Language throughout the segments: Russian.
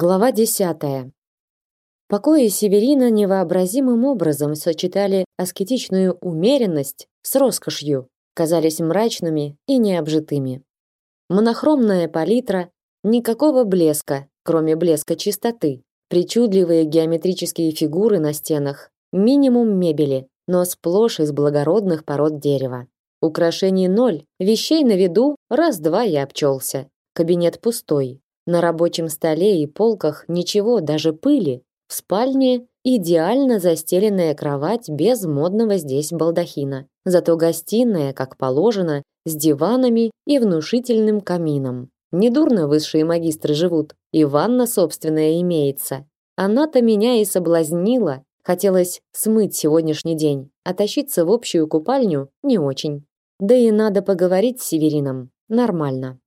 Глава 10. Покои Северина невообразимым образом сочетали аскетичную умеренность с роскошью, казались мрачными и необжитыми. Монохромная палитра, никакого блеска, кроме блеска чистоты, причудливые геометрические фигуры на стенах, минимум мебели, но сплошь из благородных пород дерева. Украшений ноль, вещей на виду раз-два я обчелся. Кабинет пустой, на рабочем столе и полках ничего, даже пыли. В спальне идеально застеленная кровать без модного здесь балдахина. Зато гостиная, как положено, с диванами и внушительным камином. Недурно высшие магистры живут, и ванна собственная имеется. Она-то меня и соблазнила. Хотелось смыть сегодняшний день, а тащиться в общую купальню не очень. Да и надо поговорить с Северином. Нормально.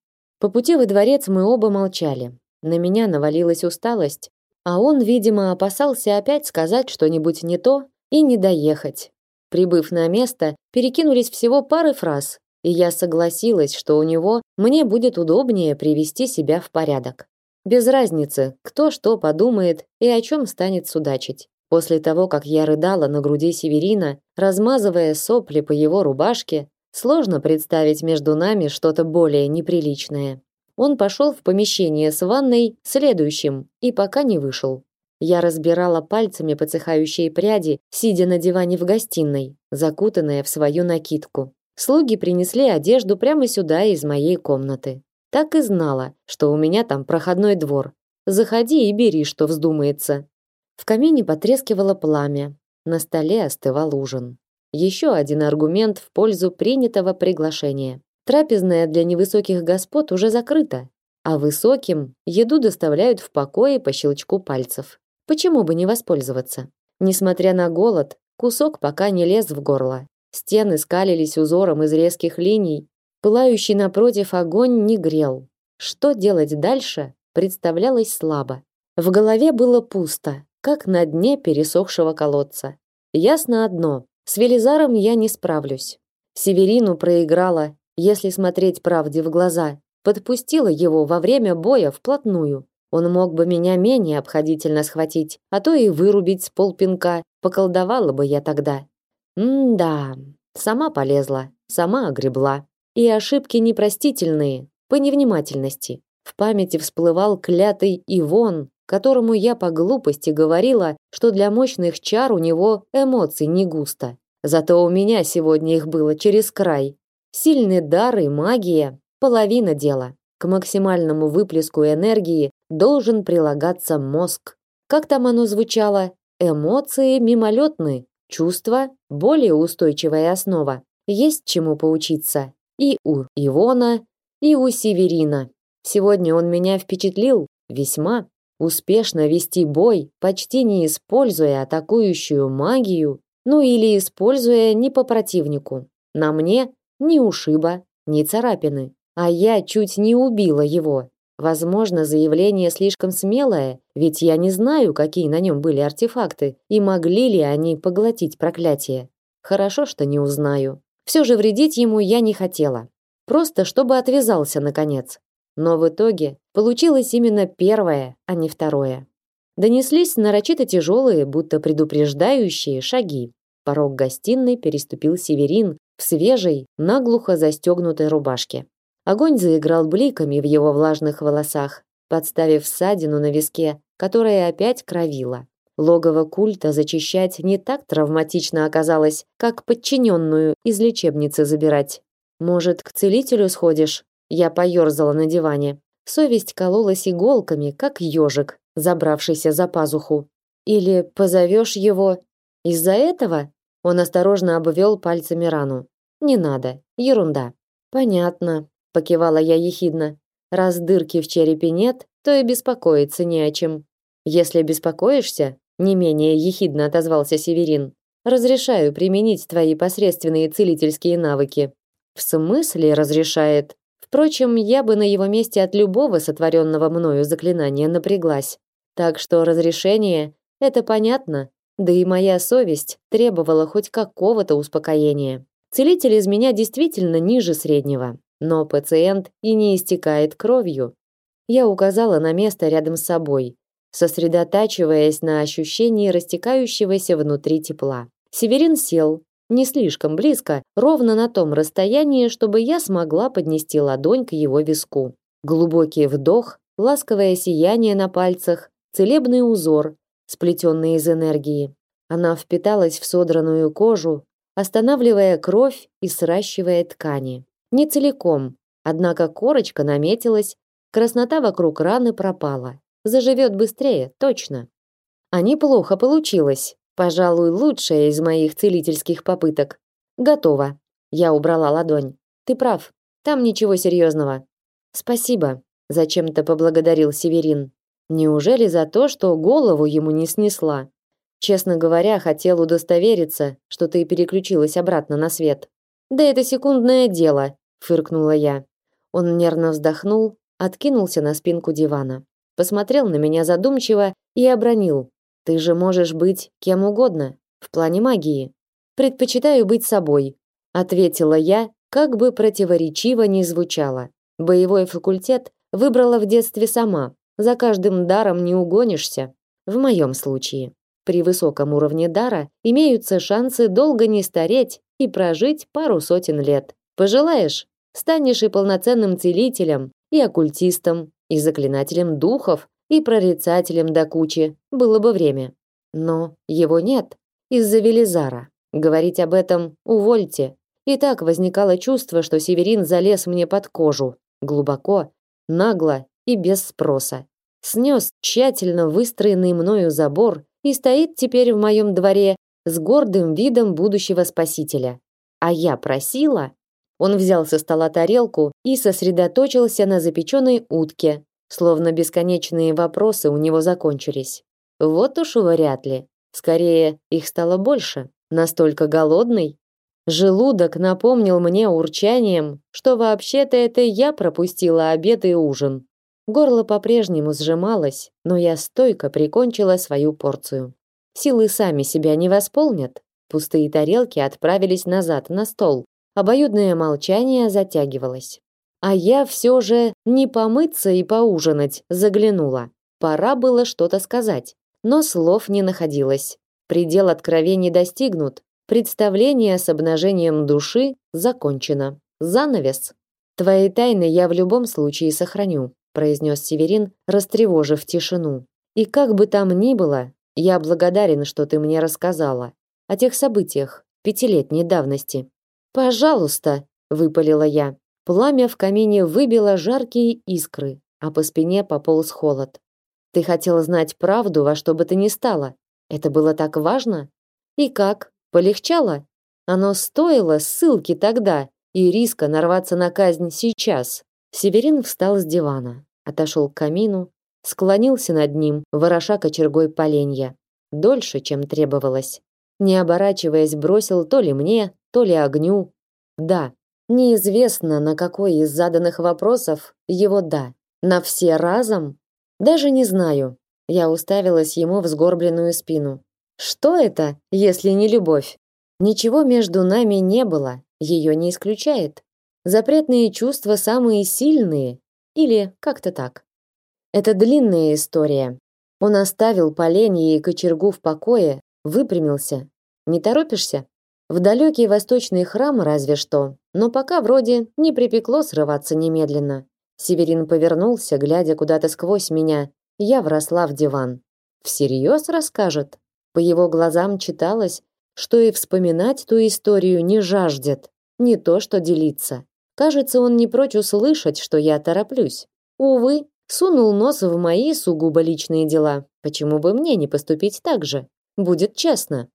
По пути во дворец мы оба молчали. На меня навалилась усталость, а он, видимо, опасался опять сказать что-нибудь не то и не доехать. Прибыв на место, перекинулись всего пары фраз, и я согласилась, что у него мне будет удобнее привести себя в порядок. Без разницы, кто что подумает и о чем станет судачить. После того, как я рыдала на груди Северина, размазывая сопли по его рубашке, Сложно представить между нами что-то более неприличное. Он пошел в помещение с ванной следующим и пока не вышел. Я разбирала пальцами подсыхающие пряди, сидя на диване в гостиной, закутанная в свою накидку. Слуги принесли одежду прямо сюда из моей комнаты. Так и знала, что у меня там проходной двор. Заходи и бери, что вздумается. В камине потрескивало пламя. На столе остывал ужин. Еще один аргумент в пользу принятого приглашения. Трапезная для невысоких господ уже закрыта, а высоким еду доставляют в покое по щелчку пальцев. Почему бы не воспользоваться? Несмотря на голод, кусок пока не лез в горло. Стены скалились узором из резких линий, пылающий напротив огонь не грел. Что делать дальше, представлялось слабо. В голове было пусто, как на дне пересохшего колодца. Ясно одно: с Велизаром я не справлюсь. Северину проиграла, если смотреть правде в глаза. Подпустила его во время боя вплотную. Он мог бы меня менее обходительно схватить, а то и вырубить с полпинка. Поколдовала бы я тогда. М-да, сама полезла, сама огребла. И ошибки непростительные, по невнимательности. В памяти всплывал клятый Ивон, которому я по глупости говорила, что для мощных чар у него эмоций не густо. Зато у меня сегодня их было через край. Сильный дар и магия половина дела. К максимальному выплеску энергии должен прилагаться мозг. Как там оно звучало? Эмоции мимолетны, чувства более устойчивая основа. Есть чему поучиться и у Ивона, и у Северина. Сегодня он меня впечатлил весьма. Успешно вести бой, почти не используя атакующую магию, ну или используя не по противнику. На мне ни ушиба, ни царапины, а я чуть не убила его. Возможно, заявление слишком смелое, ведь я не знаю, какие на нем были артефакты и могли ли они поглотить проклятие. Хорошо, что не узнаю. Все же вредить ему я не хотела. Просто чтобы отвязался наконец. Но в итоге получилось именно первое, а не второе. Донеслись нарочито тяжелые, будто предупреждающие шаги. Порог гостиной переступил Северин в свежей, наглухо застегнутой рубашке. Огонь заиграл бликами в его влажных волосах, подставив ссадину на виске, которая опять кровила. Логово культа зачищать не так травматично оказалось, как подчиненную из лечебницы забирать. Может, к целителю сходишь? Я поерзала на диване. Совесть кололась иголками, как ежик, забравшийся за пазуху. Или позовешь его. Из-за этого он осторожно обвел пальцами рану. Не надо, ерунда. Понятно, покивала я ехидно. Раз дырки в черепе нет, то и беспокоиться не о чем. Если беспокоишься, не менее ехидно отозвался Северин. Разрешаю применить твои посредственные целительские навыки. В смысле разрешает? Впрочем, я бы на его месте от любого сотворенного мною заклинания напряглась. Так что разрешение – это понятно, да и моя совесть требовала хоть какого-то успокоения. Целитель из меня действительно ниже среднего, но пациент и не истекает кровью. Я указала на место рядом с собой, сосредотачиваясь на ощущении растекающегося внутри тепла. Северин сел, не слишком близко, ровно на том расстоянии, чтобы я смогла поднести ладонь к его виску. Глубокий вдох, ласковое сияние на пальцах, целебный узор, сплетенный из энергии. Она впиталась в содранную кожу, останавливая кровь и сращивая ткани. Не целиком, однако корочка наметилась, краснота вокруг раны пропала. Заживет быстрее, точно. А неплохо получилось. Пожалуй, лучшая из моих целительских попыток. Готово. Я убрала ладонь. Ты прав. Там ничего серьезного. Спасибо, зачем-то поблагодарил Северин. Неужели за то, что голову ему не снесла? Честно говоря, хотел удостовериться, что ты переключилась обратно на свет. Да это секундное дело, фыркнула я. Он нервно вздохнул, откинулся на спинку дивана, посмотрел на меня задумчиво и обронил: "Ты же можешь быть кем угодно в плане магии. Предпочитаю быть собой", ответила я, как бы противоречиво ни звучало. Боевой факультет выбрала в детстве сама. За каждым даром не угонишься. В моем случае. При высоком уровне дара имеются шансы долго не стареть и прожить пару сотен лет. Пожелаешь, станешь и полноценным целителем, и оккультистом, и заклинателем духов, и прорицателем до кучи. Было бы время. Но его нет из-за Велизара. Говорить об этом увольте. И так возникало чувство, что Северин залез мне под кожу, глубоко, нагло и без спроса. Снес тщательно выстроенный мною забор и стоит теперь в моем дворе с гордым видом будущего спасителя. А я просила. Он взял со стола тарелку и сосредоточился на запеченной утке, словно бесконечные вопросы у него закончились. Вот уж вряд ли. Скорее, их стало больше. Настолько голодный, Желудок напомнил мне урчанием, что вообще-то это я пропустила обед и ужин. Горло по-прежнему сжималось, но я стойко прикончила свою порцию. Силы сами себя не восполнят. Пустые тарелки отправились назад на стол. Обоюдное молчание затягивалось. А я все же не помыться и поужинать заглянула. Пора было что-то сказать, но слов не находилось. Предел откровений достигнут, Представление с обнажением души закончено. Занавес. Твои тайны я в любом случае сохраню, произнес Северин, растревожив тишину. И как бы там ни было, я благодарен, что ты мне рассказала о тех событиях пятилетней давности. Пожалуйста, выпалила я. Пламя в камине выбило жаркие искры, а по спине пополз холод. Ты хотела знать правду во что бы то ни стало. Это было так важно? И как? Полегчало? Оно стоило ссылки тогда и риска нарваться на казнь сейчас. Северин встал с дивана, отошел к камину, склонился над ним, вороша кочергой поленья. Дольше, чем требовалось. Не оборачиваясь, бросил то ли мне, то ли огню. Да, неизвестно, на какой из заданных вопросов его «да». На все разом? Даже не знаю. Я уставилась ему в сгорбленную спину. Что это, если не любовь? Ничего между нами не было, ее не исключает. Запретные чувства самые сильные или как-то так. Это длинная история. Он оставил поленье и кочергу в покое, выпрямился. Не торопишься? В далекий восточный храм разве что, но пока вроде не припекло срываться немедленно. Северин повернулся, глядя куда-то сквозь меня. Я вросла в диван. Всерьез расскажет? По его глазам читалось, что и вспоминать ту историю не жаждет, не то что делиться. Кажется, он не прочь услышать, что я тороплюсь. Увы, сунул нос в мои сугубо личные дела. Почему бы мне не поступить так же? Будет честно.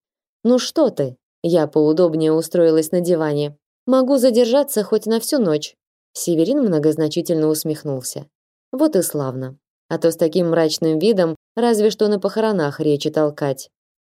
Ну что ты? Я поудобнее устроилась на диване. Могу задержаться хоть на всю ночь. Северин многозначительно усмехнулся. Вот и славно. А то с таким мрачным видом разве что на похоронах речи толкать.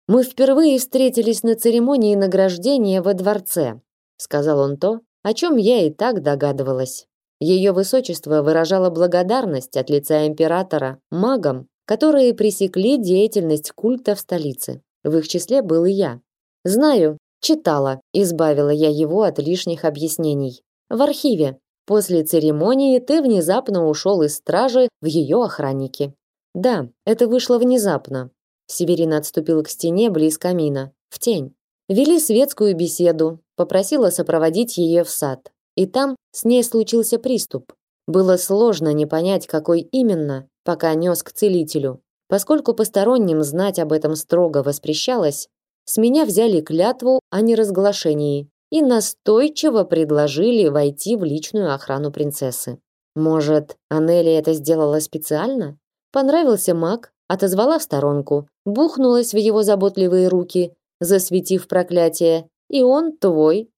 Мы впервые встретились на церемонии награждения во дворце, сказал он то, о чем я и так догадывалась. Ее высочество выражало благодарность от лица императора магам, которые пресекли деятельность культа в столице. В их числе был и я. Знаю, читала, избавила я его от лишних объяснений. В архиве. После церемонии ты внезапно ушел из стражи в ее охранники. Да, это вышло внезапно. Северина отступила к стене близ камина, в тень. Вели светскую беседу, попросила сопроводить ее в сад. И там с ней случился приступ. Было сложно не понять, какой именно, пока нес к целителю. Поскольку посторонним знать об этом строго воспрещалось, с меня взяли клятву о неразглашении и настойчиво предложили войти в личную охрану принцессы. Может, Анели это сделала специально? Понравился маг, отозвала в сторонку, бухнулась в его заботливые руки, засветив проклятие, и он твой.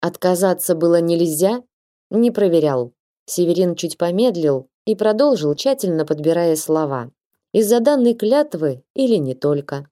Отказаться было нельзя? Не проверял. Северин чуть помедлил и продолжил, тщательно подбирая слова. Из-за данной клятвы или не только.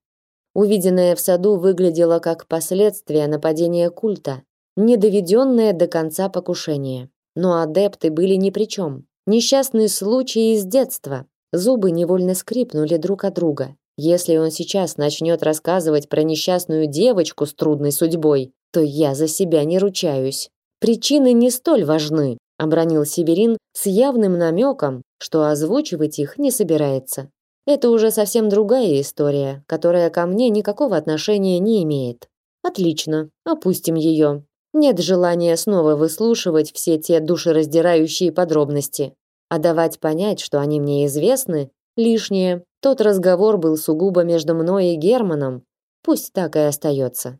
Увиденное в саду выглядело как последствие нападения культа, недоведенное до конца покушение. Но адепты были ни при чем. Несчастный случай из детства. Зубы невольно скрипнули друг от друга. Если он сейчас начнет рассказывать про несчастную девочку с трудной судьбой, то я за себя не ручаюсь. Причины не столь важны, обронил Северин с явным намеком, что озвучивать их не собирается. Это уже совсем другая история, которая ко мне никакого отношения не имеет. Отлично, опустим ее. Нет желания снова выслушивать все те душераздирающие подробности. А давать понять, что они мне известны, лишнее. Тот разговор был сугубо между мной и Германом. Пусть так и остается.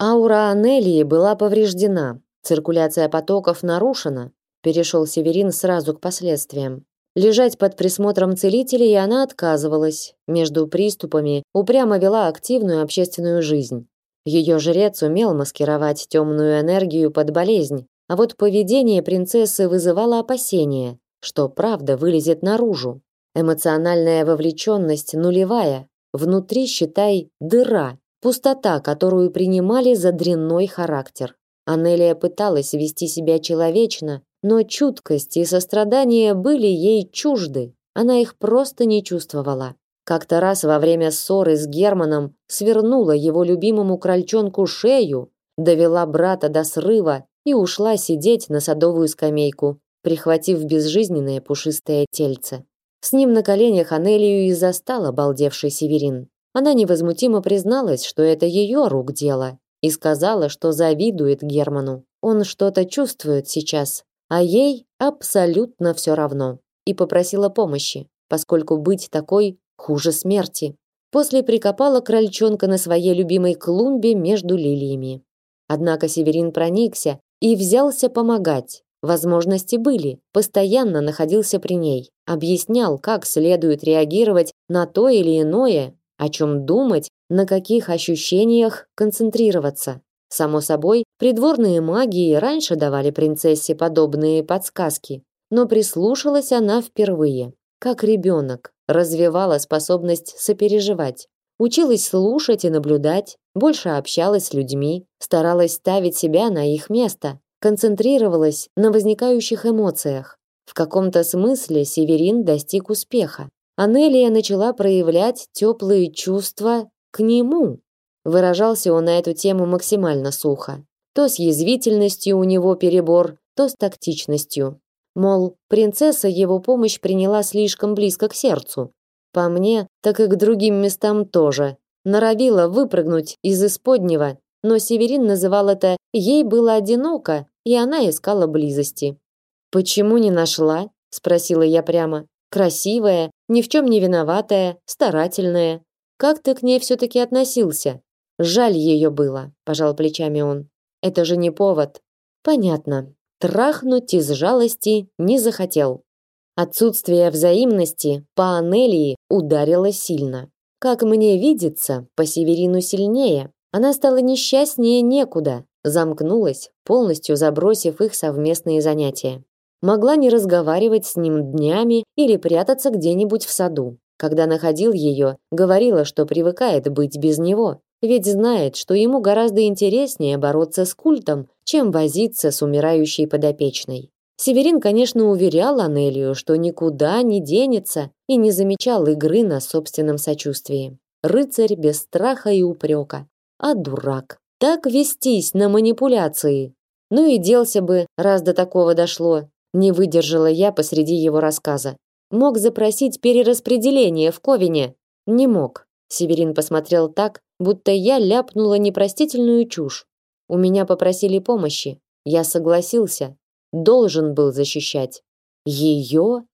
Аура Анелии была повреждена, циркуляция потоков нарушена. Перешел Северин сразу к последствиям. Лежать под присмотром целителей она отказывалась. Между приступами упрямо вела активную общественную жизнь. Ее жрец умел маскировать темную энергию под болезнь, а вот поведение принцессы вызывало опасения, что правда вылезет наружу. Эмоциональная вовлеченность нулевая, внутри, считай, дыра, пустота, которую принимали за дрянной характер. Анелия пыталась вести себя человечно, но чуткость и сострадание были ей чужды. Она их просто не чувствовала. Как-то раз во время ссоры с Германом свернула его любимому крольчонку шею, довела брата до срыва и ушла сидеть на садовую скамейку, прихватив безжизненное пушистое тельце. С ним на коленях Анелию и застал обалдевший Северин. Она невозмутимо призналась, что это ее рук дело, и сказала, что завидует Герману. Он что-то чувствует сейчас, а ей абсолютно все равно, и попросила помощи, поскольку быть такой хуже смерти. После прикопала крольчонка на своей любимой клумбе между лилиями. Однако Северин проникся и взялся помогать. Возможности были, постоянно находился при ней, объяснял, как следует реагировать на то или иное, о чем думать, на каких ощущениях концентрироваться. Само собой, придворные маги раньше давали принцессе подобные подсказки, но прислушалась она впервые, как ребенок, развивала способность сопереживать, училась слушать и наблюдать, больше общалась с людьми, старалась ставить себя на их место, концентрировалась на возникающих эмоциях. В каком-то смысле Северин достиг успеха. Анелия начала проявлять теплые чувства к нему, Выражался он на эту тему максимально сухо. То с язвительностью у него перебор, то с тактичностью. Мол, принцесса его помощь приняла слишком близко к сердцу. По мне, так и к другим местам тоже. Норовила выпрыгнуть из исподнего, но Северин называл это «ей было одиноко», и она искала близости. «Почему не нашла?» – спросила я прямо. «Красивая, ни в чем не виноватая, старательная. Как ты к ней все-таки относился?» Жаль ее было, пожал плечами он. Это же не повод. Понятно. Трахнуть из жалости не захотел. Отсутствие взаимности по Анелии ударило сильно. Как мне видится, по Северину сильнее. Она стала несчастнее некуда, замкнулась, полностью забросив их совместные занятия. Могла не разговаривать с ним днями или прятаться где-нибудь в саду. Когда находил ее, говорила, что привыкает быть без него, ведь знает, что ему гораздо интереснее бороться с культом, чем возиться с умирающей подопечной. Северин, конечно, уверял Анелию, что никуда не денется и не замечал игры на собственном сочувствии. Рыцарь без страха и упрека. А дурак. Так вестись на манипуляции. Ну и делся бы, раз до такого дошло. Не выдержала я посреди его рассказа. мог запросить перераспределение в Ковине? Не мог. Северин посмотрел так, будто я ляпнула непростительную чушь. У меня попросили помощи. Я согласился. Должен был защищать. Ее?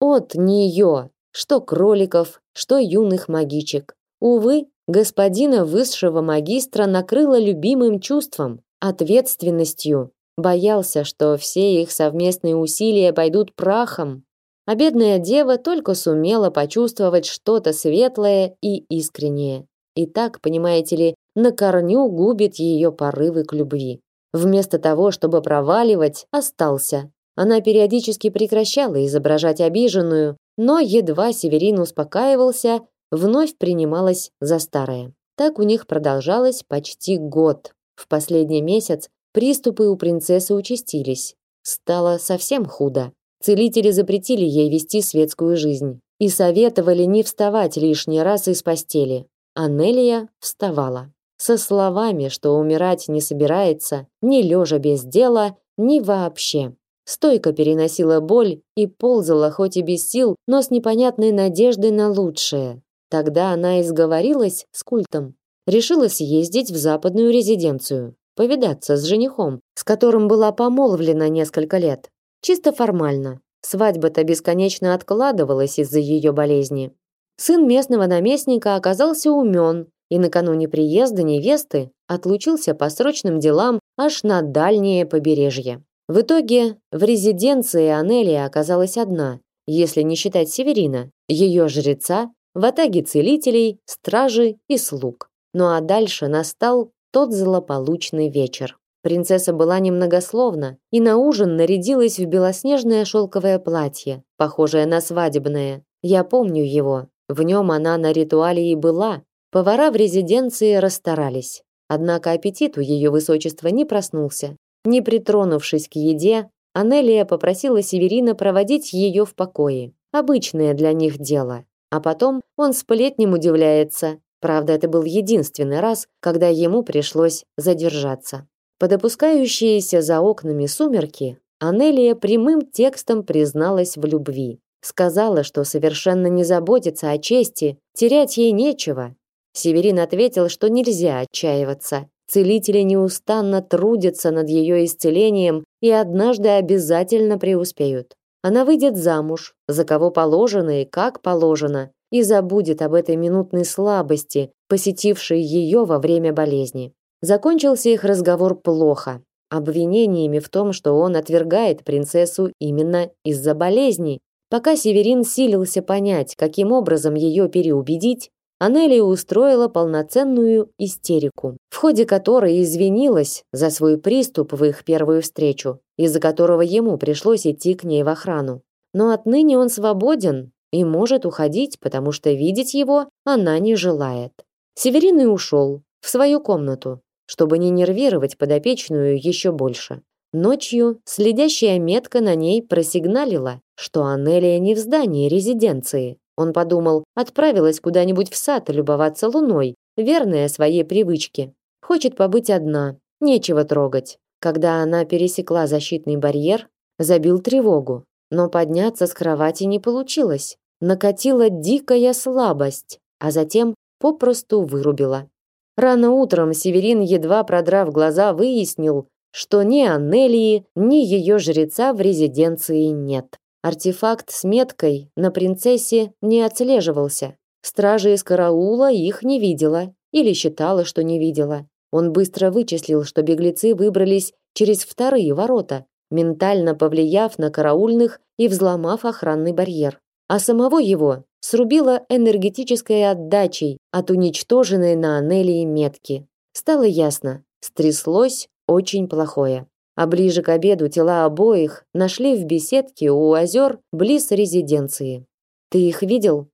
От нее. Что кроликов, что юных магичек. Увы, господина высшего магистра накрыло любимым чувством, ответственностью. Боялся, что все их совместные усилия пойдут прахом. А бедная дева только сумела почувствовать что-то светлое и искреннее. И так, понимаете ли, на корню губит ее порывы к любви. Вместо того, чтобы проваливать, остался. Она периодически прекращала изображать обиженную, но едва Северин успокаивался, вновь принималась за старое. Так у них продолжалось почти год. В последний месяц приступы у принцессы участились. Стало совсем худо. Целители запретили ей вести светскую жизнь и советовали не вставать лишний раз из постели. Анелия вставала со словами, что умирать не собирается, ни лежа без дела, ни вообще. Стойко переносила боль и ползала хоть и без сил, но с непонятной надеждой на лучшее. Тогда она изговорилась с культом. Решила съездить в западную резиденцию, повидаться с женихом, с которым была помолвлена несколько лет. Чисто формально. Свадьба-то бесконечно откладывалась из-за ее болезни. Сын местного наместника оказался умен и накануне приезда невесты отлучился по срочным делам аж на дальнее побережье. В итоге в резиденции Анелия оказалась одна, если не считать Северина, ее жреца, ватаги целителей, стражи и слуг. Ну а дальше настал тот злополучный вечер. Принцесса была немногословна и на ужин нарядилась в белоснежное шелковое платье, похожее на свадебное. Я помню его. В нем она на ритуале и была, Повара в резиденции расстарались. Однако аппетит у ее высочества не проснулся. Не притронувшись к еде, Анелия попросила Северина проводить ее в покое. Обычное для них дело. А потом он сплетнем удивляется. Правда, это был единственный раз, когда ему пришлось задержаться. Под опускающиеся за окнами сумерки Анелия прямым текстом призналась в любви. Сказала, что совершенно не заботится о чести, терять ей нечего, Северин ответил, что нельзя отчаиваться. Целители неустанно трудятся над ее исцелением и однажды обязательно преуспеют. Она выйдет замуж, за кого положено и как положено, и забудет об этой минутной слабости, посетившей ее во время болезни. Закончился их разговор плохо, обвинениями в том, что он отвергает принцессу именно из-за болезни. Пока Северин силился понять, каким образом ее переубедить, Анелия устроила полноценную истерику, в ходе которой извинилась за свой приступ в их первую встречу, из-за которого ему пришлось идти к ней в охрану. Но отныне он свободен и может уходить, потому что видеть его она не желает. Северин и ушел в свою комнату, чтобы не нервировать подопечную еще больше. Ночью следящая метка на ней просигналила, что Анелия не в здании резиденции, он подумал, отправилась куда-нибудь в сад любоваться луной, верная своей привычке. Хочет побыть одна, нечего трогать. Когда она пересекла защитный барьер, забил тревогу, но подняться с кровати не получилось. Накатила дикая слабость, а затем попросту вырубила. Рано утром Северин, едва продрав глаза, выяснил, что ни Аннелии, ни ее жреца в резиденции нет. Артефакт с меткой на принцессе не отслеживался. Стража из караула их не видела или считала, что не видела. Он быстро вычислил, что беглецы выбрались через вторые ворота, ментально повлияв на караульных и взломав охранный барьер. А самого его срубило энергетической отдачей от уничтоженной на Анелии метки. Стало ясно, стряслось очень плохое а ближе к обеду тела обоих нашли в беседке у озер близ резиденции. Ты их видел?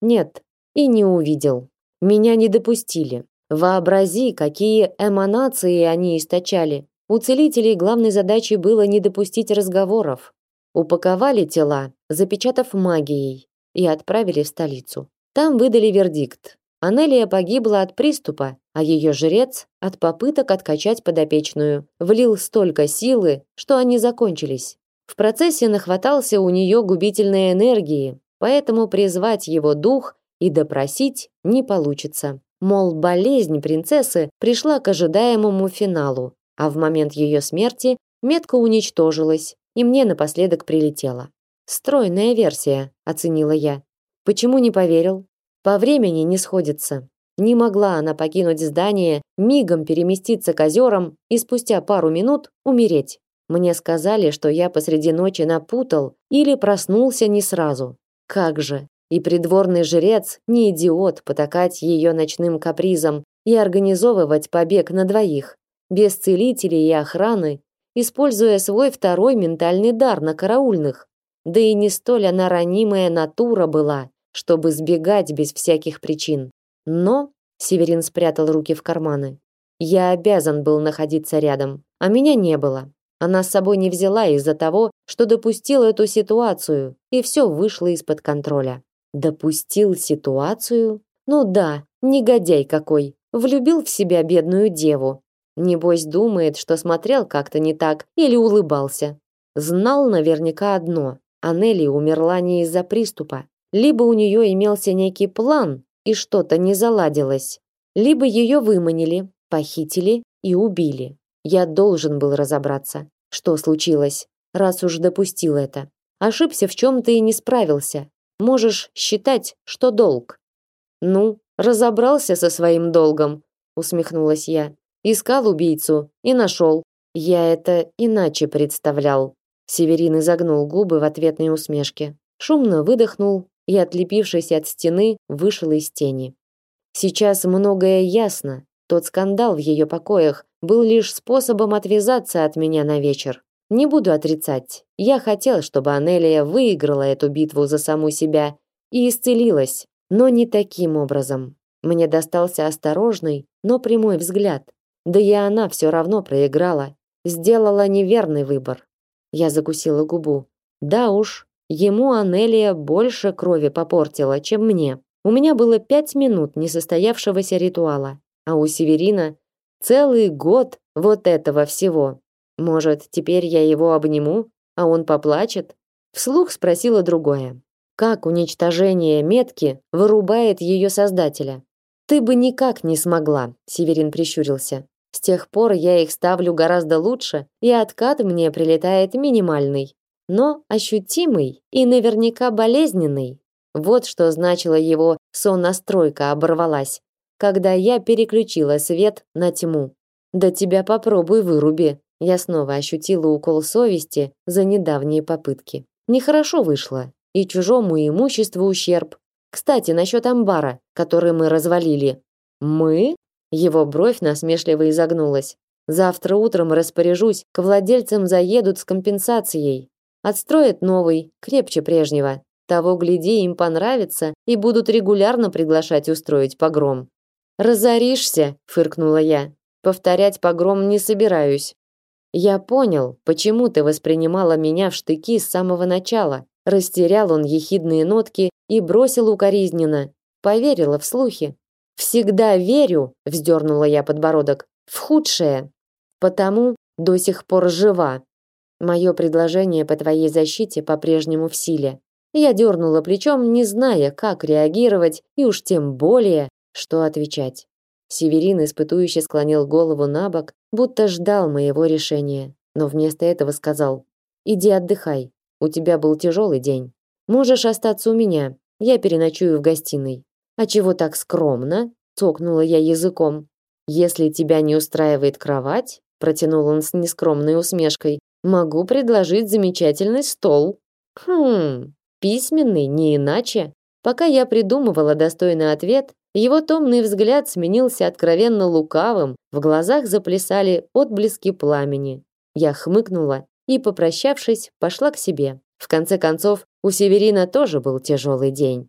Нет, и не увидел. Меня не допустили. Вообрази, какие эманации они источали. У целителей главной задачей было не допустить разговоров. Упаковали тела, запечатав магией, и отправили в столицу. Там выдали вердикт. Анелия погибла от приступа, а ее жрец от попыток откачать подопечную влил столько силы, что они закончились. В процессе нахватался у нее губительной энергии, поэтому призвать его дух и допросить не получится. Мол, болезнь принцессы пришла к ожидаемому финалу, а в момент ее смерти метка уничтожилась, и мне напоследок прилетела. Стройная версия, оценила я. Почему не поверил? По времени не сходится. Не могла она покинуть здание, мигом переместиться к озерам и спустя пару минут умереть. Мне сказали, что я посреди ночи напутал или проснулся не сразу. Как же? И придворный жрец не идиот потакать ее ночным капризом и организовывать побег на двоих, без целителей и охраны, используя свой второй ментальный дар на караульных. Да и не столь она ранимая натура была, чтобы сбегать без всяких причин. Но Северин спрятал руки в карманы. Я обязан был находиться рядом, а меня не было. Она с собой не взяла из-за того, что допустил эту ситуацию, и все вышло из-под контроля. Допустил ситуацию? Ну да, негодяй какой. Влюбил в себя бедную деву. Небось думает, что смотрел как-то не так или улыбался. Знал наверняка одно. Анели умерла не из-за приступа. Либо у нее имелся некий план, и что-то не заладилось, либо ее выманили, похитили и убили. Я должен был разобраться, что случилось, раз уж допустил это. Ошибся в чем-то и не справился. Можешь считать, что долг. Ну, разобрался со своим долгом, усмехнулась я. Искал убийцу и нашел. Я это иначе представлял. Северин изогнул губы в ответной усмешке. Шумно выдохнул и, отлепившись от стены, вышел из тени. Сейчас многое ясно. Тот скандал в ее покоях был лишь способом отвязаться от меня на вечер. Не буду отрицать. Я хотел, чтобы Анелия выиграла эту битву за саму себя и исцелилась, но не таким образом. Мне достался осторожный, но прямой взгляд. Да и она все равно проиграла, сделала неверный выбор. Я закусила губу. Да уж, Ему Анелия больше крови попортила, чем мне. У меня было пять минут несостоявшегося ритуала, а у Северина целый год вот этого всего. Может, теперь я его обниму, а он поплачет? Вслух спросила другое. Как уничтожение метки вырубает ее создателя? Ты бы никак не смогла, Северин прищурился. С тех пор я их ставлю гораздо лучше, и откат мне прилетает минимальный но ощутимый и наверняка болезненный. Вот что значило его сонастройка оборвалась, когда я переключила свет на тьму. Да тебя попробуй выруби. Я снова ощутила укол совести за недавние попытки. Нехорошо вышло, и чужому имуществу ущерб. Кстати, насчет амбара, который мы развалили. Мы? Его бровь насмешливо изогнулась. Завтра утром распоряжусь, к владельцам заедут с компенсацией. Отстроят новый, крепче прежнего. Того гляди, им понравится и будут регулярно приглашать устроить погром. Разоришься, фыркнула я. Повторять погром не собираюсь. Я понял, почему ты воспринимала меня в штыки с самого начала. Растерял он ехидные нотки и бросил укоризненно. Поверила в слухи. Всегда верю, вздернула я подбородок. В худшее. Потому до сих пор жива. Мое предложение по твоей защите по-прежнему в силе. Я дернула плечом, не зная, как реагировать и уж тем более, что отвечать. Северин испытующе склонил голову на бок, будто ждал моего решения, но вместо этого сказал: "Иди отдыхай. У тебя был тяжелый день. Можешь остаться у меня. Я переночую в гостиной". "А чего так скромно?" цокнула я языком. "Если тебя не устраивает кровать", протянул он с нескромной усмешкой, Могу предложить замечательный стол. Хм, письменный, не иначе. Пока я придумывала достойный ответ, его томный взгляд сменился откровенно лукавым, в глазах заплясали отблески пламени. Я хмыкнула и, попрощавшись, пошла к себе. В конце концов, у Северина тоже был тяжелый день.